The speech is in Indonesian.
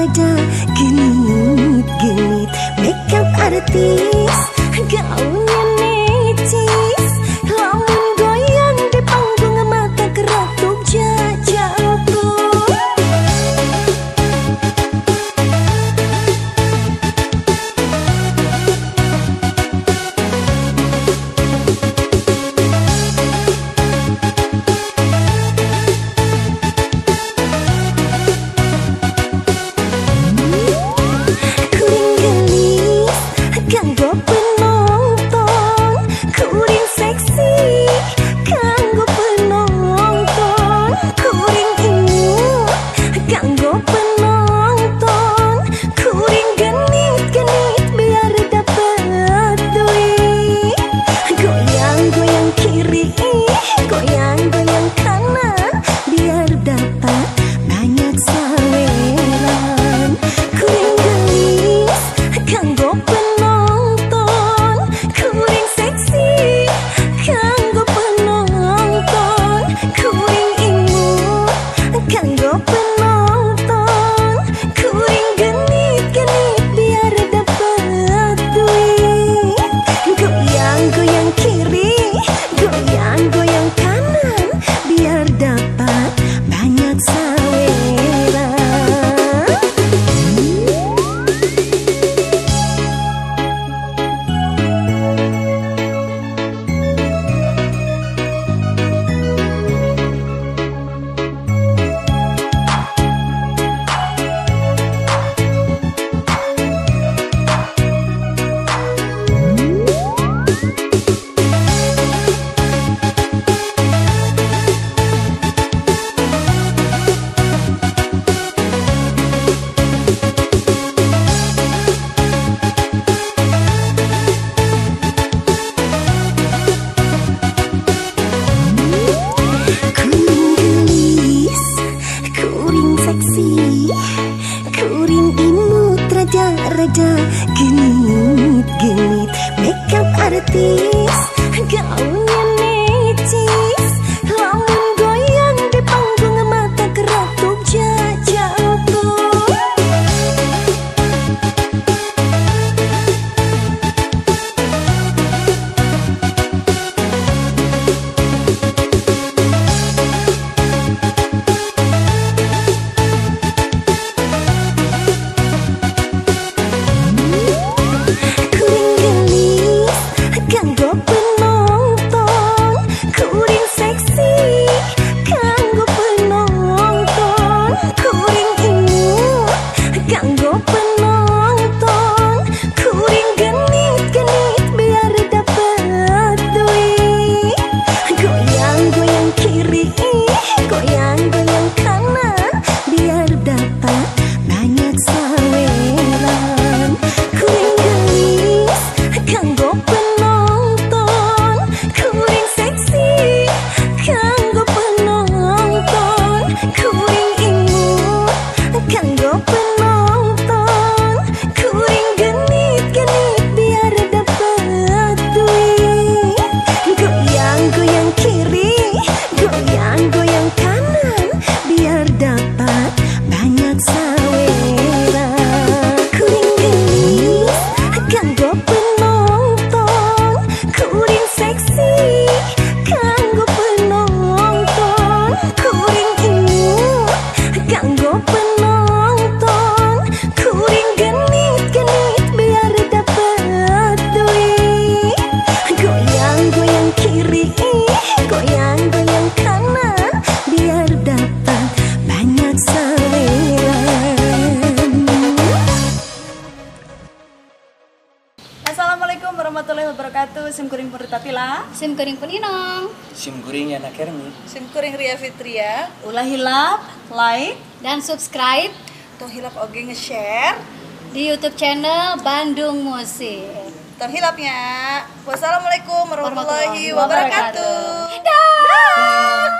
rada genit-genit Makeup artis. Ku rindu raja-raja Genit-genit. Makeup artis Gaunnya sim tapi lah. sim kuring pun Inong sim kuring Yana Kermi. Sim kuring Ria Fitria. Ulah hilap like. Dan subscribe. Tuh hilap oge nge-share. Di YouTube channel Bandung Musik. Terhilapnya wassalamualaikum warahmatullahi, wabarakatuh, wabarakatuh. Dah.